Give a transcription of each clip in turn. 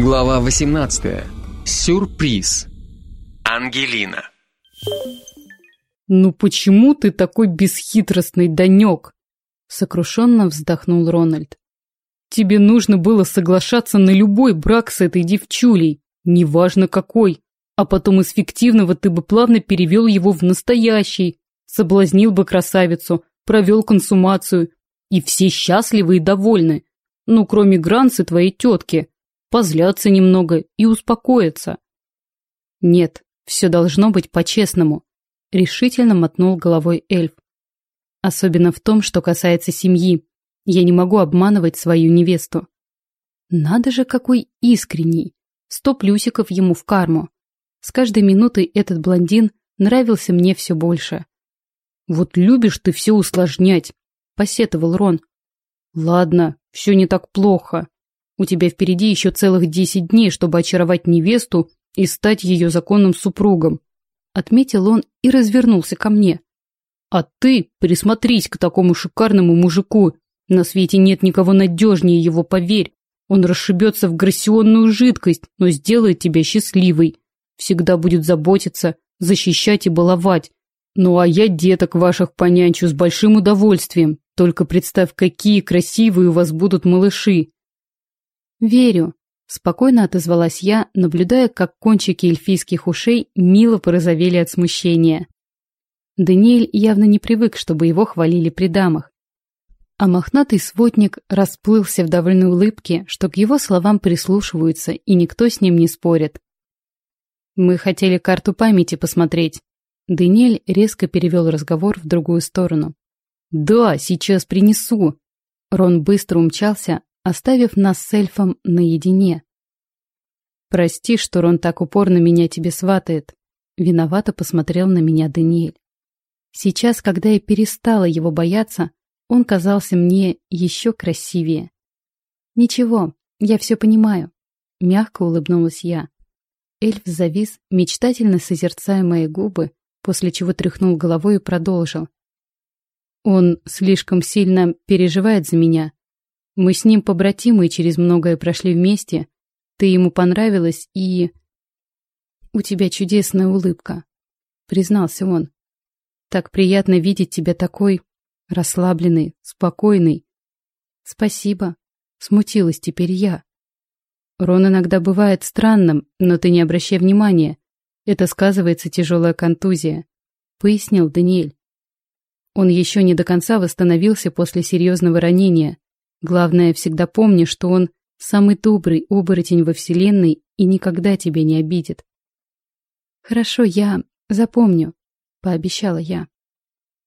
Глава 18. Сюрприз. Ангелина. «Ну почему ты такой бесхитростный, Данек?» Сокрушенно вздохнул Рональд. «Тебе нужно было соглашаться на любой брак с этой девчулей, неважно какой, а потом из фиктивного ты бы плавно перевел его в настоящий, соблазнил бы красавицу, провел консумацию, и все счастливы и довольны, ну кроме Гранцы твоей тетки» позляться немного и успокоиться. Нет, все должно быть по-честному, решительно мотнул головой эльф. Особенно в том, что касается семьи. Я не могу обманывать свою невесту. Надо же, какой искренний. Сто плюсиков ему в карму. С каждой минутой этот блондин нравился мне все больше. «Вот любишь ты все усложнять», — посетовал Рон. «Ладно, все не так плохо. У тебя впереди еще целых десять дней, чтобы очаровать невесту и стать ее законным супругом. Отметил он и развернулся ко мне. А ты присмотрись к такому шикарному мужику. На свете нет никого надежнее его, поверь. Он расшибется в грассионную жидкость, но сделает тебя счастливой. Всегда будет заботиться, защищать и баловать. Ну а я деток ваших понянчу с большим удовольствием. Только представь, какие красивые у вас будут малыши. «Верю», — спокойно отозвалась я, наблюдая, как кончики эльфийских ушей мило порозовели от смущения. Даниэль явно не привык, чтобы его хвалили при дамах. А мохнатый сводник расплылся в довольной улыбке, что к его словам прислушиваются, и никто с ним не спорит. «Мы хотели карту памяти посмотреть». Даниэль резко перевел разговор в другую сторону. «Да, сейчас принесу». Рон быстро умчался, оставив нас с эльфом наедине. «Прости, что Рон так упорно меня тебе сватает», — виновато посмотрел на меня Даниэль. Сейчас, когда я перестала его бояться, он казался мне еще красивее. «Ничего, я все понимаю», — мягко улыбнулась я. Эльф завис, мечтательно созерцая мои губы, после чего тряхнул головой и продолжил. «Он слишком сильно переживает за меня, мы с ним побратимы и через многое прошли вместе. Ты ему понравилась и... У тебя чудесная улыбка, признался он. Так приятно видеть тебя такой расслабленный, спокойный. Спасибо, смутилась теперь я. Рон иногда бывает странным, но ты не обращай внимания. Это сказывается тяжелая контузия, пояснил Даниэль. Он еще не до конца восстановился после серьезного ранения. Главное, всегда помни, что он самый добрый оборотень во Вселенной и никогда тебя не обидит. Хорошо, я запомню, пообещала я.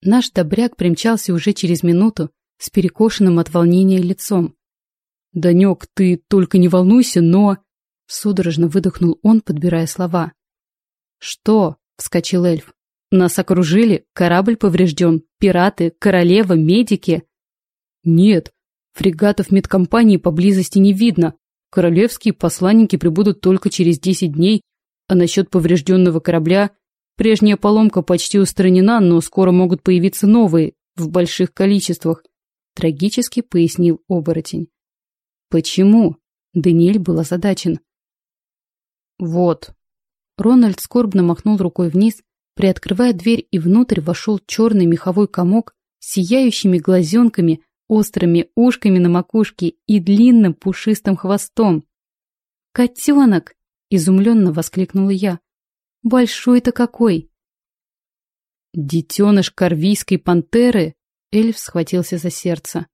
Наш добряк примчался уже через минуту с перекошенным от волнения лицом. «Данек, ты только не волнуйся, но...» Судорожно выдохнул он, подбирая слова. «Что?» — вскочил эльф. «Нас окружили, корабль поврежден, пираты, королева, медики». «Нет, Фрегатов медкомпании поблизости не видно. Королевские посланники прибудут только через 10 дней, а насчет поврежденного корабля прежняя поломка почти устранена, но скоро могут появиться новые, в больших количествах, трагически пояснил оборотень. Почему? Даниэль был озадачен. Вот. Рональд скорбно махнул рукой вниз, приоткрывая дверь, и внутрь вошел черный меховой комок с сияющими глазенками, острыми ушками на макушке и длинным пушистым хвостом. «Котенок!» — изумленно воскликнула я. «Большой-то какой!» «Детеныш корвийской пантеры!» — эльф схватился за сердце.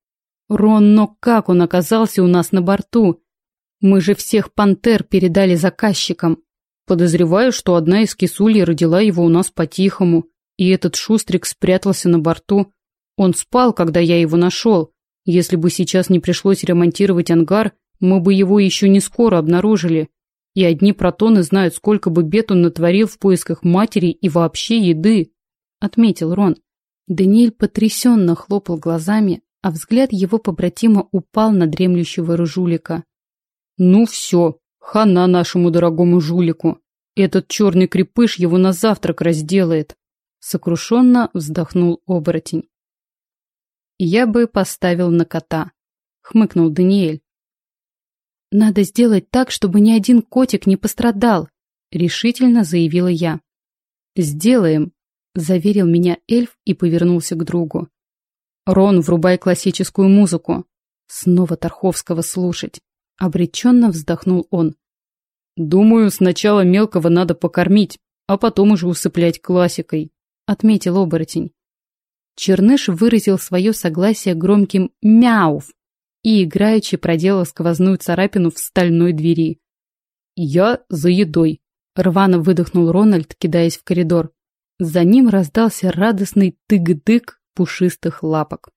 «Рон, но как он оказался у нас на борту? Мы же всех пантер передали заказчикам. Подозреваю, что одна из кисулей родила его у нас по-тихому, и этот шустрик спрятался на борту. Он спал, когда я его нашел. Если бы сейчас не пришлось ремонтировать ангар, мы бы его еще не скоро обнаружили. И одни протоны знают, сколько бы бед он натворил в поисках матери и вообще еды», — отметил Рон. Даниэль потрясенно хлопал глазами, а взгляд его побратима упал на дремлющего жулика. «Ну все, хана нашему дорогому жулику. Этот черный крепыш его на завтрак разделает», — сокрушенно вздохнул оборотень. «Я бы поставил на кота», — хмыкнул Даниэль. Надо сделать так, чтобы ни один котик не пострадал, решительно заявила я. Сделаем, заверил меня эльф и повернулся к другу. Рон, врубай классическую музыку. Снова Тарховского слушать. Обреченно вздохнул он. Думаю, сначала мелкого надо покормить, а потом уже усыплять классикой, отметил оборотень. Черныш выразил свое согласие громким «мяув», и играючи проделал сквозную царапину в стальной двери. «Я за едой», — рвано выдохнул Рональд, кидаясь в коридор. За ним раздался радостный тык-дык пушистых лапок.